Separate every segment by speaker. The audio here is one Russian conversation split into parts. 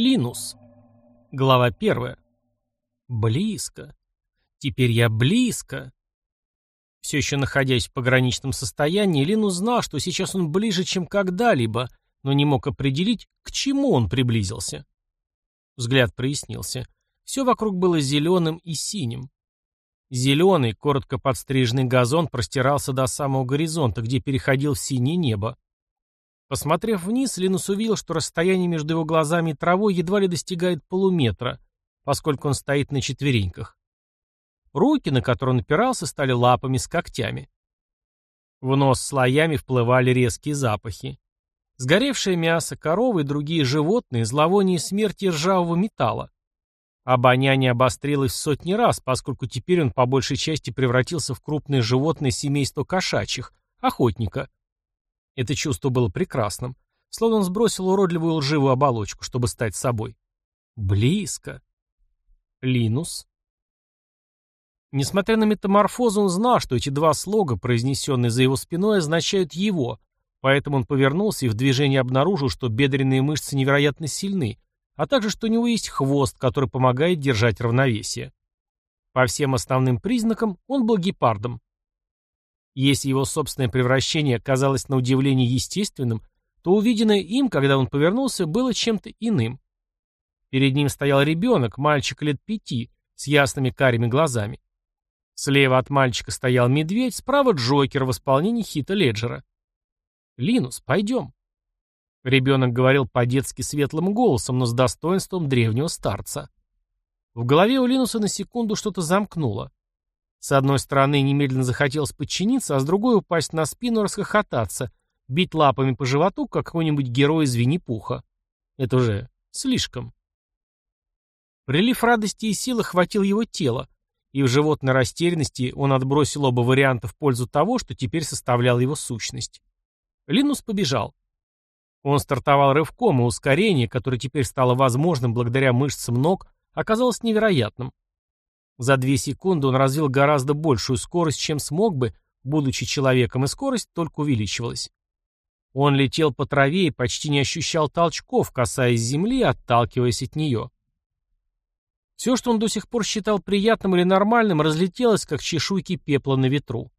Speaker 1: Линус. Глава первая. Близко. Теперь я близко. Все еще находясь в пограничном состоянии, Линус знал, что сейчас он ближе, чем когда-либо, но не мог определить, к чему он приблизился. Взгляд прояснился. Все вокруг было зеленым и синим. Зеленый, коротко подстриженный газон простирался до самого горизонта, где переходил в синее небо. Посмотрев вниз, Линус увидел, что расстояние между его глазами и травой едва ли достигает полуметра, поскольку он стоит на четвереньках. Руки, на которые он опирался, стали лапами с когтями. В нос слоями вплывали резкие запахи. Сгоревшее мясо, коровы и другие животные, зловоние смерти ржавого металла. Обоняние обострилось сотни раз, поскольку теперь он по большей части превратился в крупное животное семейства кошачьих, охотника. Это чувство было прекрасным, словно он сбросил уродливую лживую оболочку, чтобы стать собой. Близко. Линус. Несмотря на метаморфозу, он знал, что эти два слога, произнесенные за его спиной, означают его, поэтому он повернулся и в движении обнаружил, что бедренные мышцы невероятно сильны, а также что у него есть хвост, который помогает держать равновесие. По всем основным признакам он был гепардом. Если его собственное превращение казалось на удивление естественным, то увиденное им, когда он повернулся, было чем-то иным. Перед ним стоял ребенок, мальчик лет пяти, с ясными карими глазами. Слева от мальчика стоял медведь, справа Джокер в исполнении Хита Леджера. «Линус, пойдем». Ребенок говорил по-детски светлым голосом, но с достоинством древнего старца. В голове у Линуса на секунду что-то замкнуло. С одной стороны, немедленно захотелось подчиниться, а с другой упасть на спину и расхохотаться, бить лапами по животу, как какой-нибудь герой из Винни-Пуха. Это уже слишком. Прилив радости и силы хватил его тело, и в животной растерянности он отбросил оба варианта в пользу того, что теперь составлял его сущность. Линус побежал. Он стартовал рывком, и ускорение, которое теперь стало возможным благодаря мышцам ног, оказалось невероятным. За две секунды он развил гораздо большую скорость, чем смог бы, будучи человеком, и скорость только увеличивалась. Он летел по траве и почти не ощущал толчков, касаясь земли отталкиваясь от нее. Все, что он до сих пор считал приятным или нормальным, разлетелось, как чешуйки пепла на ветру.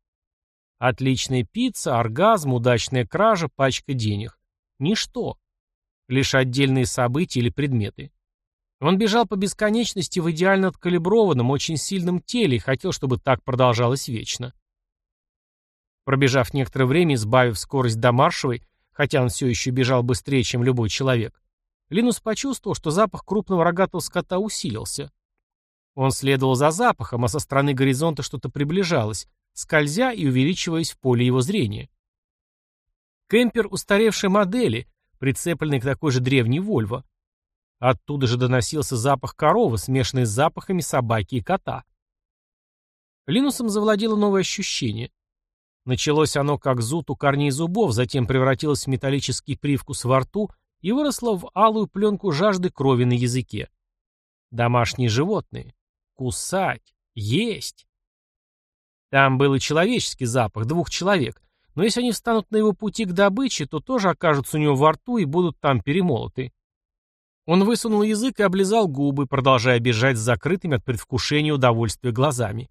Speaker 1: Отличная пицца, оргазм, удачная кража, пачка денег. Ничто. Лишь отдельные события или предметы. Он бежал по бесконечности в идеально откалиброванном, очень сильном теле и хотел, чтобы так продолжалось вечно. Пробежав некоторое время, избавив скорость до маршевой, хотя он все еще бежал быстрее, чем любой человек, Линус почувствовал, что запах крупного рогатого скота усилился. Он следовал за запахом, а со стороны горизонта что-то приближалось, скользя и увеличиваясь в поле его зрения. Кемпер устаревшей модели, прицепленный к такой же древней Вольво. Оттуда же доносился запах коровы, смешанный с запахами собаки и кота. Линусом завладело новое ощущение. Началось оно как зуд у корней зубов, затем превратилось в металлический привкус во рту и выросло в алую пленку жажды крови на языке. Домашние животные. Кусать. Есть. Там был и человеческий запах двух человек, но если они встанут на его пути к добыче, то тоже окажутся у него во рту и будут там перемолоты. Он высунул язык и облизал губы, продолжая бежать с закрытыми от предвкушения удовольствия глазами.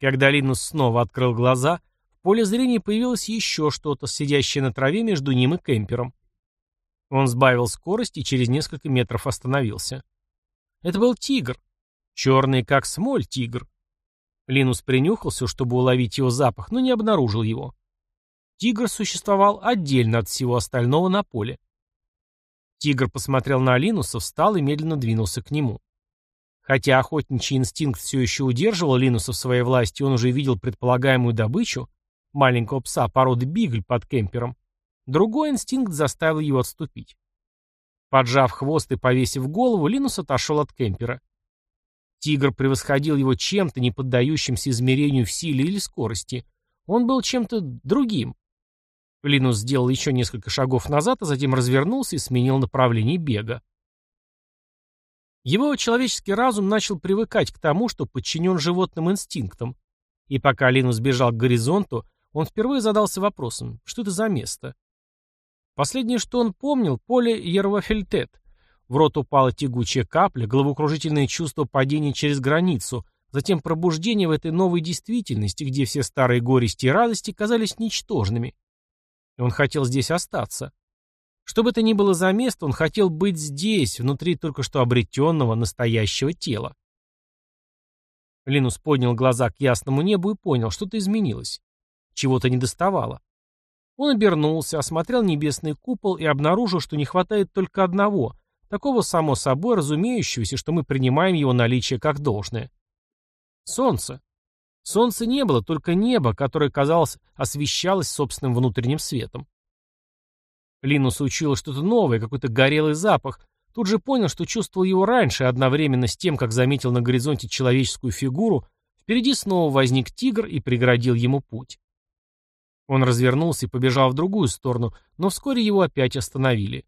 Speaker 1: Когда Линус снова открыл глаза, в поле зрения появилось еще что-то, сидящее на траве между ним и кемпером. Он сбавил скорость и через несколько метров остановился. Это был тигр. Черный, как смоль, тигр. Линус принюхался, чтобы уловить его запах, но не обнаружил его. Тигр существовал отдельно от всего остального на поле. Тигр посмотрел на Линуса, встал и медленно двинулся к нему. Хотя охотничий инстинкт все еще удерживал Линуса в своей власти, он уже видел предполагаемую добычу, маленького пса породы бигль под кемпером, другой инстинкт заставил его отступить. Поджав хвост и повесив голову, Линус отошел от кемпера. Тигр превосходил его чем-то, не поддающимся измерению в силе или скорости. Он был чем-то другим, Линус сделал еще несколько шагов назад, а затем развернулся и сменил направление бега. Его человеческий разум начал привыкать к тому, что подчинен животным инстинктам. И пока Линус бежал к горизонту, он впервые задался вопросом, что это за место. Последнее, что он помнил, поле Ервафельтет. В рот упала тягучая капля, головокружительное чувство падения через границу, затем пробуждение в этой новой действительности, где все старые горести и радости казались ничтожными. И он хотел здесь остаться. Что бы это ни было за место, он хотел быть здесь, внутри только что обретенного настоящего тела. Линус поднял глаза к ясному небу и понял, что-то изменилось. Чего-то недоставало. Он обернулся, осмотрел небесный купол и обнаружил, что не хватает только одного, такого само собой разумеющегося, что мы принимаем его наличие как должное. Солнце. Солнца не было, только небо, которое, казалось, освещалось собственным внутренним светом. Линус учил что-то новое, какой-то горелый запах. Тут же понял, что чувствовал его раньше, одновременно с тем, как заметил на горизонте человеческую фигуру, впереди снова возник тигр и преградил ему путь. Он развернулся и побежал в другую сторону, но вскоре его опять остановили.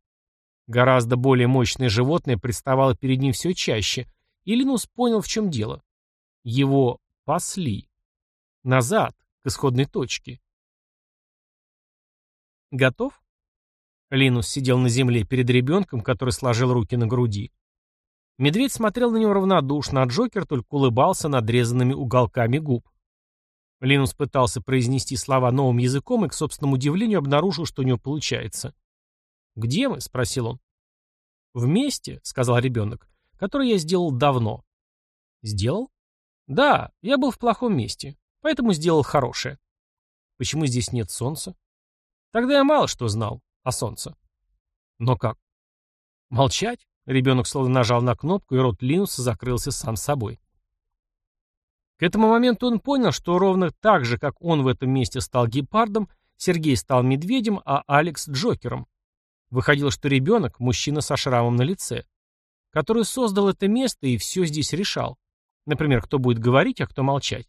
Speaker 1: Гораздо более мощное животное представало перед ним все чаще, и Линус понял, в чем дело. Его пасли. Назад, к исходной точке. Готов? Линус сидел на земле перед ребенком, который сложил руки на груди. Медведь смотрел на него равнодушно, а Джокер только улыбался надрезанными уголками губ. Линус пытался произнести слова новым языком и, к собственному удивлению, обнаружил, что у него получается. «Где мы?» — спросил он. «Вместе», — сказал ребенок, — «который я сделал давно». «Сделал?» «Да, я был в плохом месте, поэтому сделал хорошее». «Почему здесь нет солнца?» «Тогда я мало что знал о солнце». «Но как?» «Молчать?» — ребенок словно нажал на кнопку, и рот Линуса закрылся сам собой. К этому моменту он понял, что ровно так же, как он в этом месте стал гепардом, Сергей стал медведем, а Алекс — Джокером. Выходило, что ребенок — мужчина со шрамом на лице, который создал это место и все здесь решал. Например, кто будет говорить, а кто молчать.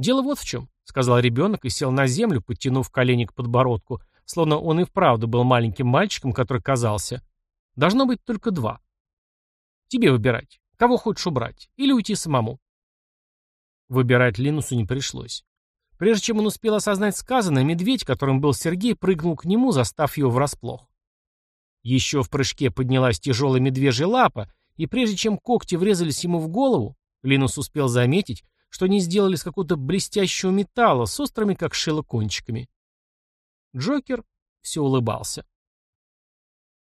Speaker 1: «Дело вот в чем», — сказал ребенок и сел на землю, подтянув колени к подбородку, словно он и вправду был маленьким мальчиком, который казался. Должно быть только два. Тебе выбирать, кого хочешь убрать, или уйти самому. Выбирать Линусу не пришлось. Прежде чем он успел осознать сказанное, медведь, которым был Сергей, прыгнул к нему, застав его врасплох. Еще в прыжке поднялась тяжелая медвежья лапа, и прежде чем когти врезались ему в голову, Линус успел заметить, что они сделали из какого-то блестящего металла с острыми, как шило, кончиками. Джокер все улыбался.